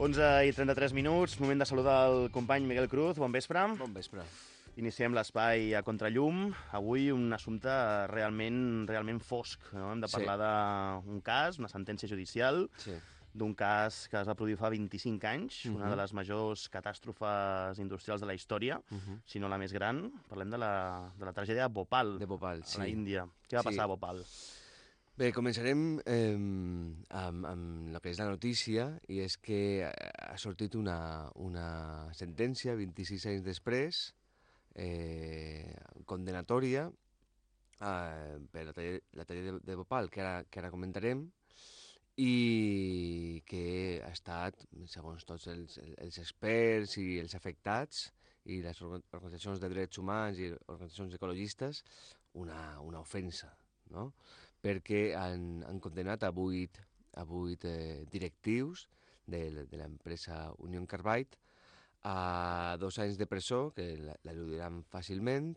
11 i 33 minuts, moment de saludar el company Miguel Cruz. Bon vespre. Bon vespre. Iniciem l'espai a Contrallum. Avui un assumpte realment, realment fosc. No? Hem de Sí. parlar d'un cas, una sentència judicial, Sí. d'un cas que es va produir fa 25 anys, una Mhm. de les majors catàstrofes industrials de la història, Uh -huh. si no la més gran. Parlem de la, de la tragèdia de Bhopal, De Bhopal, a sí. Índia. Què va Sí. passar a Bhopal? Bé, començarem eh, amb, amb el que és la notícia, i és que ha sortit una, una sentència 26 anys després, eh, condenatòria, eh, per la tragèdia, la tragèdia de, de Bhopal, que ara, que ara comentarem, i que ha estat, segons tots els, els experts i els afectats i les orga- organitzacions de drets humans i organitzacions ecologistes, una, una ofensa, no? Perquè han, han condenat a vuit, a vuit eh, directius de, de l'empresa Union Carbide a dos anys de presó, que la- l'eludiran fàcilment,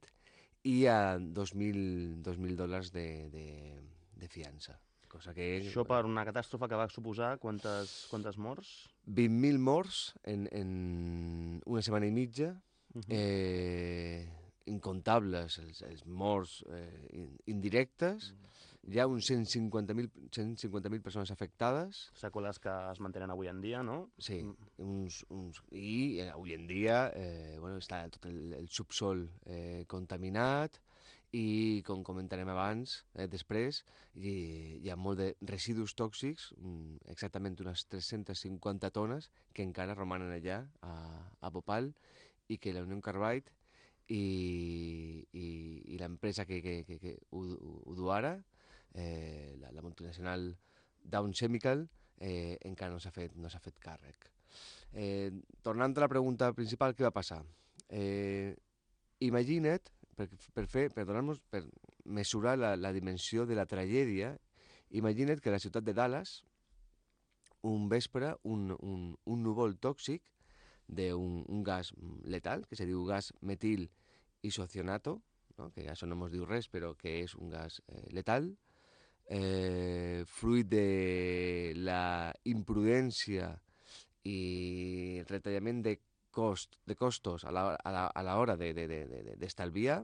i a 2.000 2.000 dòlars de, de, de fiança. Cosa que... Això per una catàstrofe que va suposar quantes, quantes morts? 20.000 morts en, en una setmana i mitja, Uh -huh. eh, incontables els, els morts eh, in- indirectes, hi ha uns 150.000 150 persones afectades, Seqüeles que es mantenen avui en dia, no? sí, Mm. uns, uns, i eh, avui en dia eh, bueno, està tot el, el subsol eh, contaminat i, com comentarem abans, eh, després, hi, hi ha molt de residus tòxics, mm, exactament unes 350 tones, que encara romanen allà, a, a Bhopal, i que la Unió Carbide i, i, i l'empresa que, que, que, que ho, ho, ho du ara, eh, la, la multinacional Down Chemical, eh, encara no s'ha fet, no fet càrrec. Eh, tornant a la pregunta principal, què va passar? Eh, imagina't, per, per, fer, per, per mesurar la, la dimensió de la tragèdia, imagina't que la ciutat de Dallas, un vespre, un, un, un núvol tòxic d'un un gas letal, que se diu gas metil isocianato, no? que això no ens diu res, però que és un gas eh, letal, eh, fruit de la imprudència i retallament de, cost, de costos a la, a la, a la hora d'estalviar, de, de, de, d'estalviar,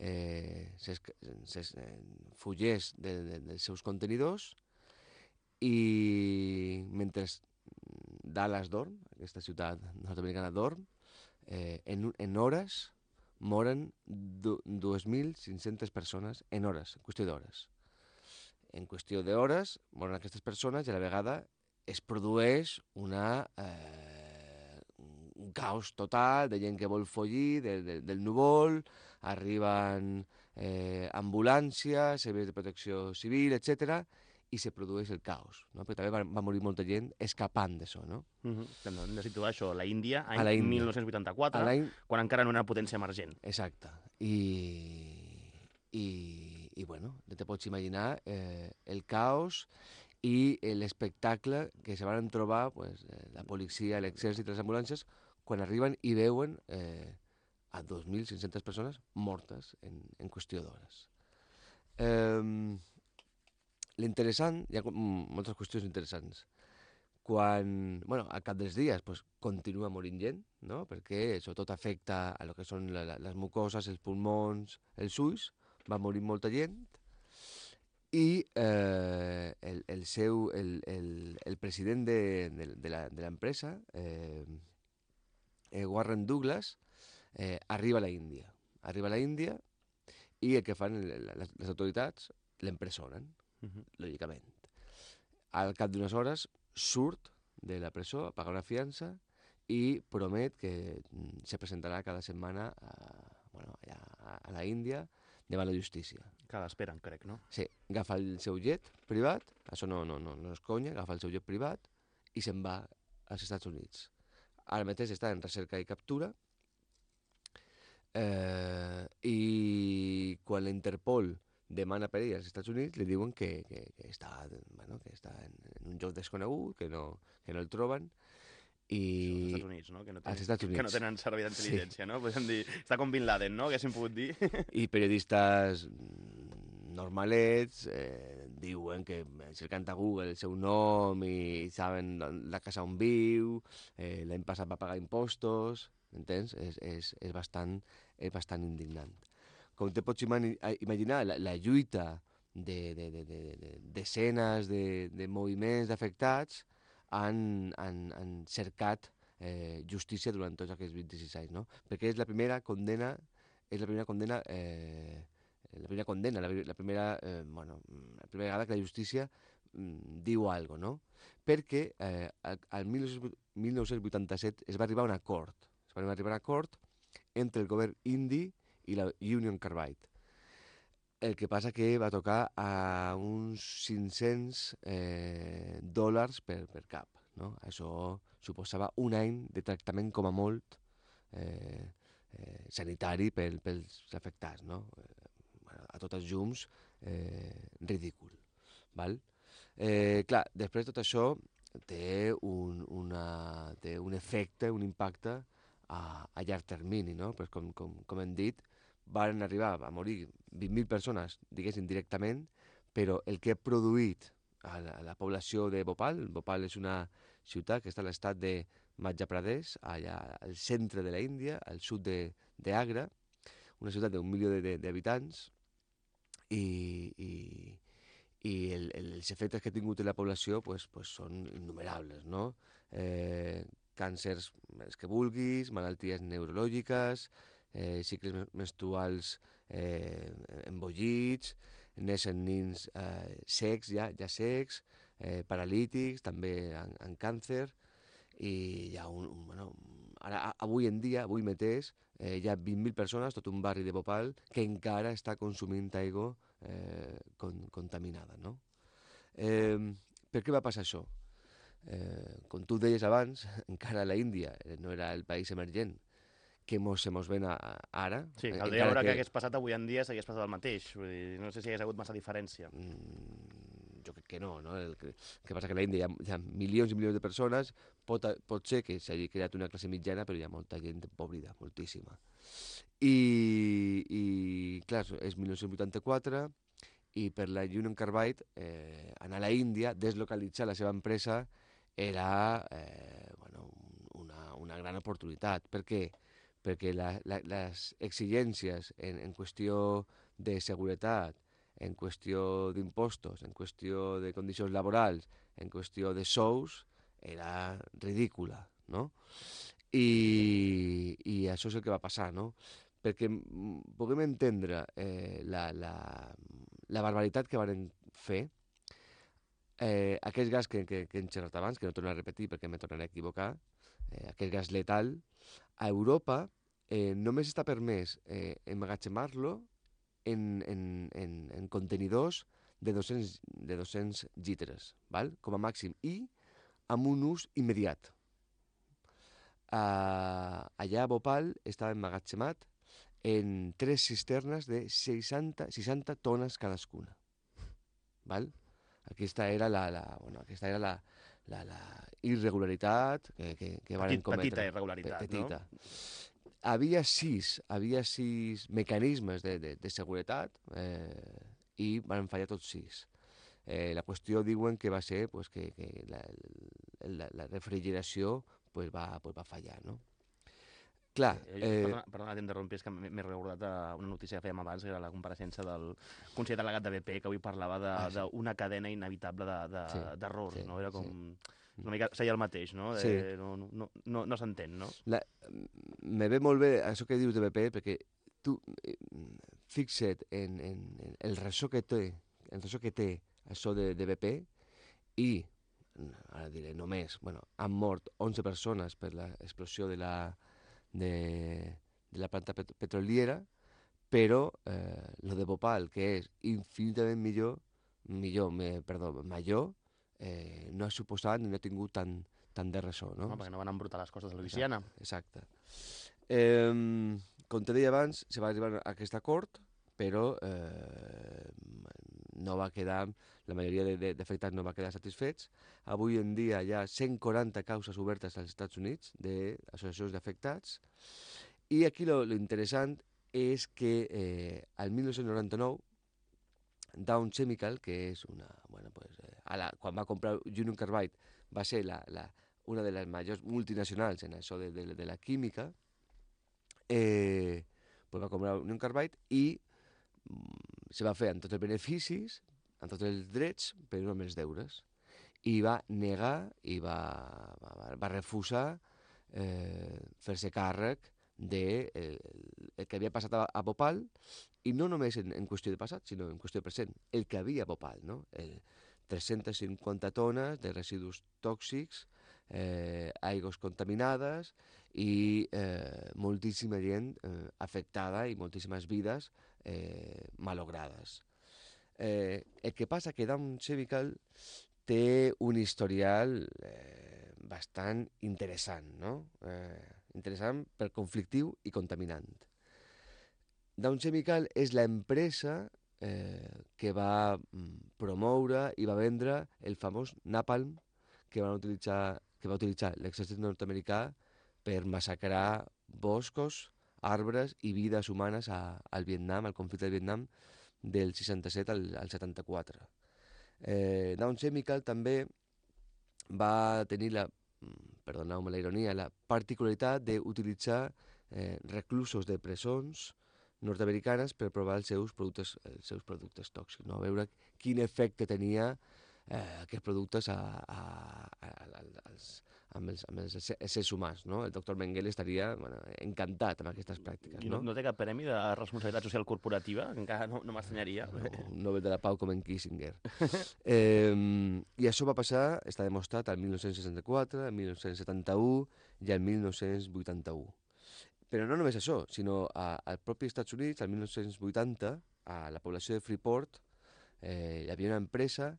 eh, ses, ses, eh, fullers de, de, dels seus contenidors i mentre Dallas dorm, aquesta ciutat nord-americana dorm, eh, en, en hores moren du- 2.500 persones en hores, en qüestió d'hores. En qüestió d'hores moren aquestes persones i a la vegada es produeix una, eh, un caos total de gent que vol follir de, de, del núvol, arriben eh, ambulàncies, serveis de protecció civil, etc i se produeix el caos, no? perquè també va, va morir molta gent escapant d'això. No? Uh -huh. Hem de- situar això, la Índia, any A la Índia. 1984, A l'any quan encara no era potència emergent. Exacte. I, i, i bueno, ja te pots imaginar eh, el caos i l'espectacle que se van trobar pues, eh, la policia, l'exèrcit, les ambulàncies, quan arriben i veuen eh, a 2.500 persones mortes en, en qüestió d'hores. Eh, L'interessant, hi ha mm, moltes qüestions interessants. Quan, bueno, al cap dels dies, pues, continua morint gent, no? perquè sobretot afecta a lo que són la, les mucoses, els pulmons, els ulls, va morir molta gent, i eh, el, el seu, el, el, el president de, de, de l'empresa, eh, eh, Warren Douglas, eh, arriba a la Índia. Arriba a la Índia i el que fan les, les autoritats l'empresonen Uh -huh. lògicament. Al cap d'unes hores surt de la presó a pagar una fiança i promet que mm, se presentarà cada setmana a, bueno, allà a, a la Índia davant la justícia. Que l'esperen, crec, no? Sí, agafa el seu jet privat, això no, no, no, no és conya, agafa el seu jet privat i se'n va als Estats Units. Ara mateix està en recerca i captura eh, i quan la Interpol demana per ell als Estats Units li diuen que, que, que, està, bueno, que està en, en un lloc desconegut, que no, que no el troben I... Als Estats Units, no? Que no Als Estats Que no Units. tenen servei d'intel·ligència, no? Podem dir, està com Bin Laden, no? Haguéssim pogut dir. i periodistes normalets, eh, diuen que cercant a Google el seu nom i saben la casa on viu, eh, l'any passat va pagar impostos, entens? És, és, és, bastant, és bastant indignant. Com te pots imaginar, la, la lluita de, de, de, de, de desenes de, de moviments d'afectats han, han, han cercat eh, justícia durant tots aquests 26 anys, no? Perquè és la primera condena, és la primera condena eh, la primera condena, la, la primera, eh, bueno, la primera vegada que la justícia mm, diu algo, no? Perquè eh, al 1987 es va arribar a un acord, es va arribar a un acord entre el govern indi i la Union Carbide. El que passa que va tocar a uns 500 eh, dòlars per, per cap. No? Això suposava un any de tractament com a molt eh, eh, sanitari pel, pels afectats. No? a totes llums eh, ridícul. Val? Eh, clar, després tot això té un, una, té un efecte, un impacte a, a llarg termini, no? Pues com, com, com hem dit, van arribar a morir 20.000 persones, diguéssim, directament, però el que ha produït a la, a la població de Bhopal, Bhopal és una ciutat que està a l'estat de Madhya Pradesh, allà al centre de la Índia, al sud d'Agra, una ciutat d'un milió d'habitants, i, i, i el, el, els efectes que ha tingut en la població pues, pues són innumerables, no? Eh, càncers, els que vulguis, malalties neurològiques, eh, cicles menstruals eh, embollits, neixen nins eh, secs, ja, ja secs, eh, paralítics, també en, en càncer, i hi ha un, un, bueno, ara, avui en dia, avui mateix, eh, hi ha 20.000 persones, tot un barri de Bhopal, que encara està consumint aigua eh, con, contaminada. No? Eh, per què va passar això? Eh, com tu deies abans, encara la Índia eh, no era el país emergent que mos, se mos ven a, ara. Sí, caldria veure que... que hagués passat avui en dia s'hagués passat el mateix. Vull dir, no sé si hagués hagut massa diferència. Mm, jo crec que no, no? El que, que passa que a la Índia hi ha, hi ha milions i milions de persones, pot, pot ser que s'hagi creat una classe mitjana, però hi ha molta gent empobrida, moltíssima. I, i clar, és 1984 i per la Union Carbide eh, anar a la Índia, deslocalitzar la seva empresa era eh, bueno, una, una gran oportunitat. Per què? Perquè la, la, les exigències en, en qüestió de seguretat, en qüestió d'impostos, en qüestió de condicions laborals, en qüestió de sous, era ridícula, no? I, i això és el que va passar, no? Perquè puguem entendre eh, la, la, la barbaritat que van fer, eh, aquest gas que, que, que hem xerrat abans, que no torno a repetir perquè me tornaré a equivocar, eh, aquest gas letal, a Europa eh, només està permès eh, emmagatzemar-lo en, en, en, en contenidors de 200, de 200 llitres, val? com a màxim, i amb un ús immediat. Uh, allà a Bhopal estava emmagatzemat en tres cisternes de 60, 60 tones cadascuna. ¿Val? Aquesta era la, la, bueno, aquesta era la, la, la irregularitat que, que, que van cometre. Petita irregularitat, petita. no? Havia sis, havia sis mecanismes de, de, de seguretat eh, i van fallar tots sis. Eh, la qüestió diuen que va ser pues, que, que la, la, la refrigeració pues, va, pues, va fallar, no? Clar, eh, eh... Perdona, perdona t'interrompi, és que m'he recordat eh, una notícia que fèiem abans, que era la compareixença del conseller delegat de BP, que avui parlava d'una ah, sí. cadena inevitable d'errors, de, de, sí, no? Era com... Sí. Una mica seia el mateix, no? Sí. No, no, no, no s'entén, no? La, me ve molt bé això que dius de BP, perquè tu eh, fixa't en, en, en el ressò que té, el ressò que té això de, de BP i ara diré només, bueno, han mort 11 persones per l'explosió de la, de, de la planta pet petroliera, però eh, lo de Bhopal, que és infinitament millor, millor, me, perdó, major, eh, no ha suposat ni no ha tingut tant, tant de ressò, no? No, perquè no van embrutar les coses de la Louisiana. Exacte. Eh, com te deia abans, se va arribar a aquest acord, però eh, no va quedar, la majoria d'afectats no va quedar satisfets. Avui en dia hi ha 140 causes obertes als Estats Units d'associacions d'afectats. I aquí lo, lo interessant és que eh, al 1999 Down Chemical, que és una... Bueno, pues, eh, a la, quan va comprar Union Carbide va ser la, la, una de les majors multinacionals en això de, de, de la química, eh, pues va comprar Union Carbide i mm, se va fer amb tots els beneficis, amb tots els drets, però no amb els deures. I va negar i va, va, va refusar eh, fer-se càrrec de el, el que havia passat a, a Bhopal i no només en, en qüestió de passat, sinó en qüestió de present, el que havia a Bhopal, no? El, 350 tones de residus tòxics, eh, aigües contaminades i eh, moltíssima gent eh, afectada i moltíssimes vides eh, malogrades. Eh, el que passa que Down Chemical té un historial eh, bastant interessant, no? Eh, interessant per conflictiu i contaminant. Down Chemical és l'empresa eh, que va mm, promoure i va vendre el famós napalm que, van utilitzar, que va utilitzar l'exèrcit nord-americà per massacrar boscos, arbres i vides humanes a, al Vietnam, al conflicte del Vietnam, del 67 al, al 74. Eh, Down Chemical també va tenir la, mm, perdoneu-me la ironia, la particularitat d'utilitzar eh, reclusos de presons nord-americanes per provar els seus productes, els seus productes tòxics, no? a veure quin efecte tenia eh, aquests productes a, a, a, a, als, amb els, amb els éssers humans. No? El doctor Mengele estaria bueno, encantat amb aquestes pràctiques. I no, no té cap premi de responsabilitat social corporativa? Encara no, no m'estranyaria. No, un Nobel de la Pau com en Kissinger. eh, I això va passar, està demostrat, al 1964, al 1971 i al 1981. Però no només això, sinó a, al propi Estats Units, al 1980, a la població de Freeport, eh, hi havia una empresa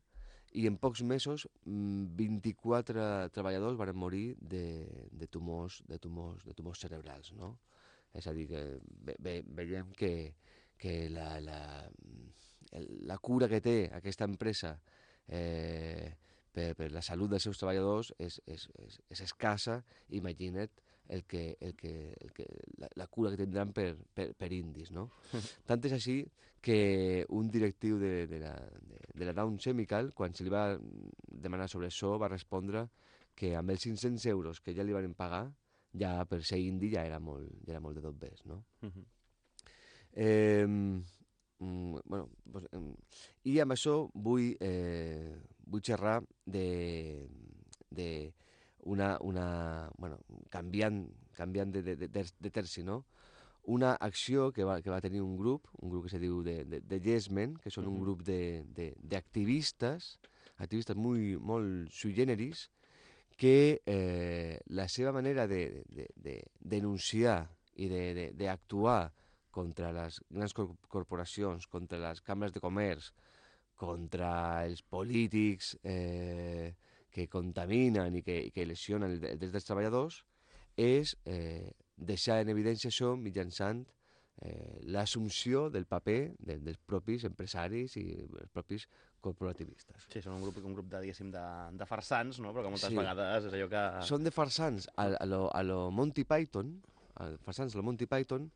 i en pocs mesos 24 mm, treballadors van morir de, de, tumors, de, tumors, de tumors cerebrals. No? És a dir, que ve, ve, veiem que, que la, la, la cura que té aquesta empresa eh, per, per la salut dels seus treballadors és, és, és, és escassa, imagina't el que, el que, el que, la, la cura que tindran per, per, per indis. No? Tant és així que un directiu de, de, la, de, de la Down Chemical, quan se li va demanar sobre això, va respondre que amb els 500 euros que ja li van pagar, ja per ser indi ja era molt, ja era molt de tot bes, no? Uh -huh. eh, mm, bueno, pues, eh, I amb això vull, eh, vull xerrar de, de una, una bueno, canviant, canviant de, de, de, de terci, no? Una acció que va, que va tenir un grup, un grup que se diu de, de, de Yes Men, que són un grup d'activistes, activistes muy, molt sui generis, que eh, la seva manera de, de, de denunciar i d'actuar de, de, contra les grans corporacions, contra les cambres de comerç, contra els polítics, eh, que contaminen i que, i que lesionen els drets dels treballadors és eh, deixar en evidència això mitjançant eh, l'assumpció del paper de, dels propis empresaris i els propis corporativistes. Sí, són un grup, un grup de, diguéssim, de, de farsants, no? però que moltes sí. vegades és allò que... Són de farsants a, a, lo, a lo Monty Python, a farsants a lo Monty Python,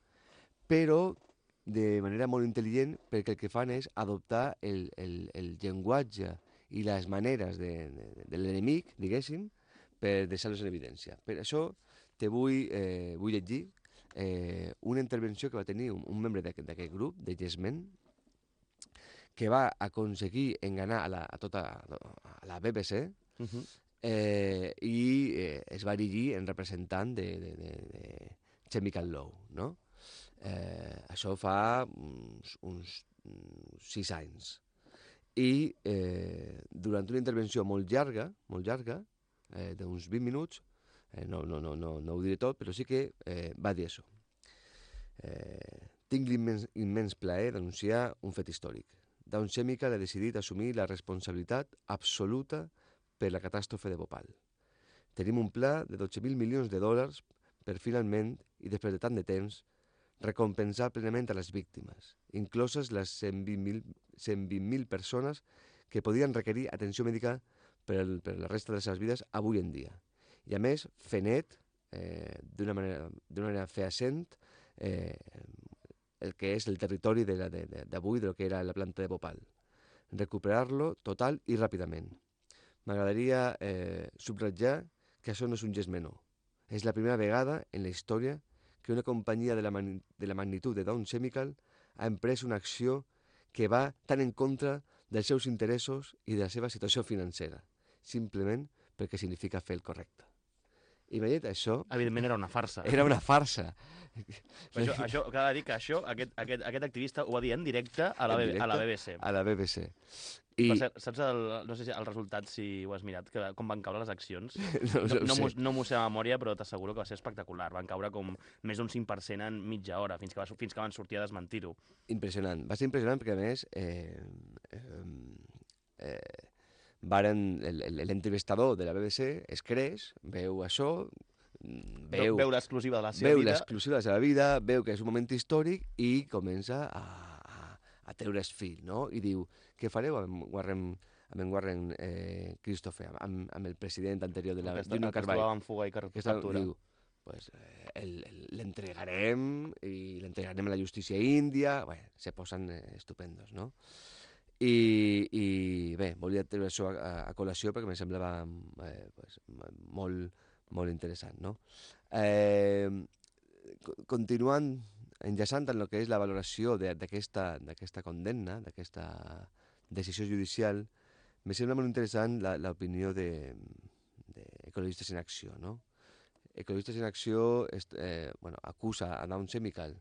però de manera molt intel·ligent perquè el que fan és adoptar el, el, el llenguatge i les maneres de, de, de l'enemic, diguéssim, per deixar-los en evidència. Per això te vull, eh, vull llegir eh, una intervenció que va tenir un, un membre d'aquest grup, de Yesmen, que va aconseguir enganar a, la, a tota a la BBC uh -huh. eh, i eh, es va dirigir en representant de, de, de, de Chemical Law, no? Eh, això fa uns, uns, uns sis anys i eh, durant una intervenció molt llarga, molt llarga, eh, d'uns 20 minuts, eh, no, no, no, no, no ho diré tot, però sí que eh, va dir això. Eh, tinc l'immens immens plaer d'anunciar un fet històric. Down Chemical ha decidit assumir la responsabilitat absoluta per la catàstrofe de Bhopal. Tenim un pla de 12.000 milions de dòlars per finalment, i després de tant de temps, recompensar plenament a les víctimes, incloses les 120.000 120 persones que podien requerir atenció mèdica per, el, per la resta de les seves vides avui en dia. I a més, fer net, eh, d'una manera, manera feacent, eh, el que és el territori d'avui, de, de, de, de lo que era la planta de Bhopal. recuperar-lo total i ràpidament. M'agradaria eh, subratllar que això no és un gest menor. És la primera vegada en la història que una companyia de la, de la magnitud de Down Chemical ha emprès una acció que va tan en contra dels seus interessos i de la seva situació financera, simplement perquè significa fer el correcte. I m'ha dit això... Evidentment era una farsa. Era una farsa. Però això, això, cal dir que això, aquest, aquest, aquest activista ho va dir en directe a la, directe, a la BBC. A la BBC. I... Cert, saps el, no sé si el resultat, si ho has mirat, que, com van caure les accions? No, no, no, no, no m'ho sé a memòria, però t'asseguro que va ser espectacular. Van caure com més d'un 5% en mitja hora, fins que, va, fins que van sortir a desmentir-ho. Impressionant. Va ser impressionant perquè, a més, eh, eh, eh, varen, l'entrevistador de la BBC es creix, veu això, veu, veu l'exclusiva de la seva veu vida. Veu l'exclusiva de la seva vida, veu que és un moment històric i comença a, a, a treure's fil, no? I diu, què fareu amb Warren, amb en Warren eh, Christopher, amb, amb el president anterior de la Union Carbide? Que en fuga i captura. Diu, pues, eh, l'entregarem i l'entregarem a la justícia índia, bé, se posen eh, estupendos, no? I, i bé, volia treure això a, a col·lació perquè em semblava eh, pues, molt, molt interessant, no? Eh, continuant, enllaçant en el que és la valoració d'aquesta condemna, d'aquesta decisió judicial, me sembla molt interessant l'opinió d'Ecologistes de, en Acció, no? Ecologistes en Acció eh, bueno, acusa a Down Chemical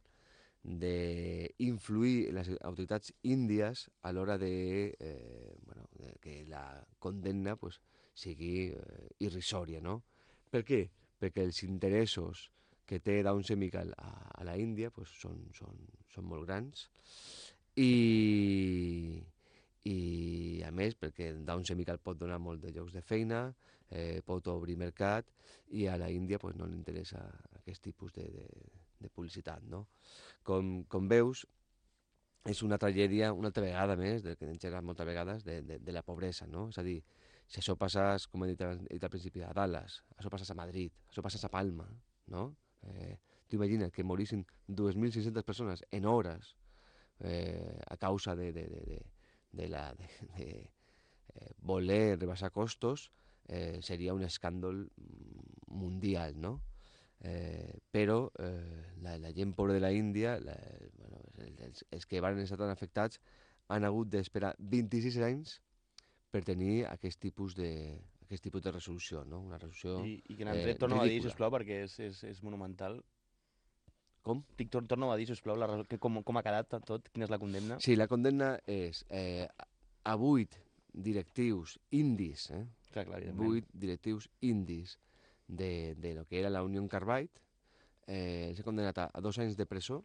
d'influir les autoritats índies a l'hora de, eh, bueno, de que la condemna pues, sigui eh, irrisòria, no? Per què? Perquè els interessos que té Down Chemical a, a la Índia pues, són, són, són molt grans i, i a més perquè Down Chemical pot donar molt de llocs de feina, eh, pot obrir mercat i a la Índia pues, no li interessa aquest tipus de, de, de publicitat. No? Com, com veus, és una tragèdia, una altra vegada més, del que hem xerrat moltes vegades, de, de, de la pobresa. No? És a dir, si això passés, com he dit, he dit al principi, a Dallas, això passés a Madrid, això passés a Palma, no? Eh, tu imagina que morissin 2.600 persones en hores eh, a causa de, de, de, de, de, la, de, de eh, voler rebaixar costos, eh, seria un escàndol mundial, no? Eh, però eh, la, la gent pobra de la Índia, la, bueno, els, els que van estar tan afectats, han hagut d'esperar 26 anys per tenir aquest tipus de, aquest tipus de resolució, no? Una resolució I, i que en André eh, torna a dir, sisplau, perquè és, és, és monumental. Com? Dic, tor torna a dir, sisplau, la, que com, com ha quedat tot, quina és la condemna? Sí, la condemna és eh, a vuit directius indis, eh? Clar, clar, vuit directius indis de, de lo que era la Unión Carbide, eh, s'ha condemnat a, a dos anys de presó,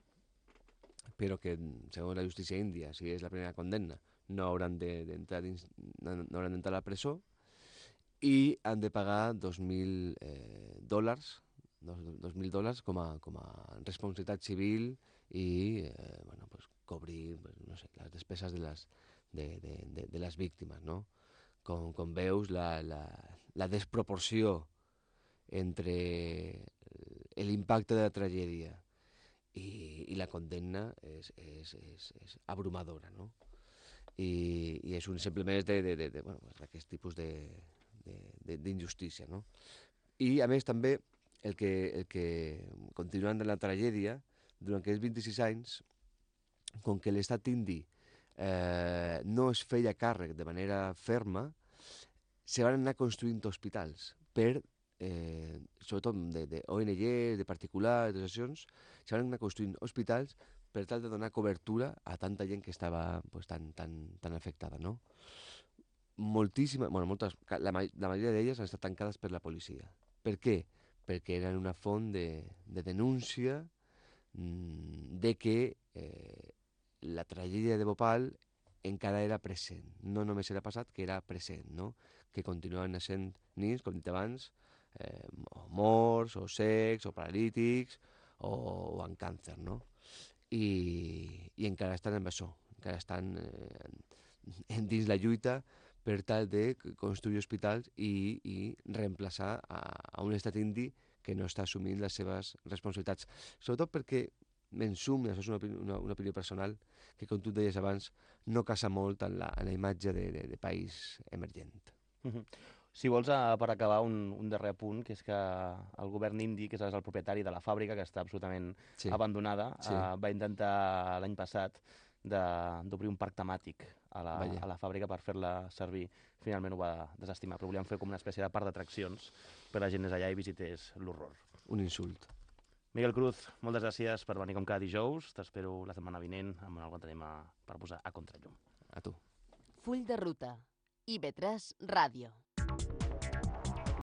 però que, segons la justícia índia, si és la primera condemna, no hauran d'entrar de, no, no hauran d'entrar a la presó i han de pagar 2.000 eh, dòlars 2.000 dòlars com a, com a responsabilitat civil i eh, bueno, pues, cobrir pues, no sé, les despeses de les, de, de, de, de les víctimes. No? Com, com veus, la, la, la desproporció entre l'impacte de la tragèdia i, i la condemna és, és, és, és abrumadora. No? i, i és un exemple més d'aquest bueno, tipus d'injustícia. No? I, a més, també, el que, el que continuant de la tragèdia, durant aquests 26 anys, com que l'estat indi eh, no es feia càrrec de manera ferma, se van anar construint hospitals per, eh, sobretot d'ONGs, de particulars, d'associacions, se van anar construint hospitals per tal de donar cobertura a tanta gent que estava pues, tan, tan, tan afectada, no? Moltíssima, bueno, moltes, la, la majoria d'elles han estat tancades per la policia. Per què? Perquè eren una font de, de denúncia mmm, de que eh, la tragèdia de Bhopal encara era present. No només era passat, que era present, no? Que continuaven naixent nins, com dit abans, eh, o morts, o secs, o paralítics, o, o amb càncer, no? i, i encara estan amb això, encara estan eh, dins la lluita per tal de construir hospitals i, i reemplaçar a, a un estat indi que no està assumint les seves responsabilitats. Sobretot perquè m'ensum, això és una, una, una opinió personal, que com tu deies abans, no casa molt en la, en la imatge de, de, de país emergent. Mhm. Si vols, eh, per acabar, un, un darrer punt, que és que el govern indi, que és el propietari de la fàbrica, que està absolutament Sí. abandonada, Sí. eh, va intentar l'any passat de- d'obrir un parc temàtic a la, Vaja. a la fàbrica per fer-la servir. Finalment ho va desestimar, però volíem fer com una espècie de parc d'atraccions per la gent anés allà i visités l'horror. Un insult. Miguel Cruz, moltes gràcies per venir com cada dijous. T'espero la setmana vinent amb algun tema per posar a contrallum. A tu. Full de ruta. IB3 Ràdio.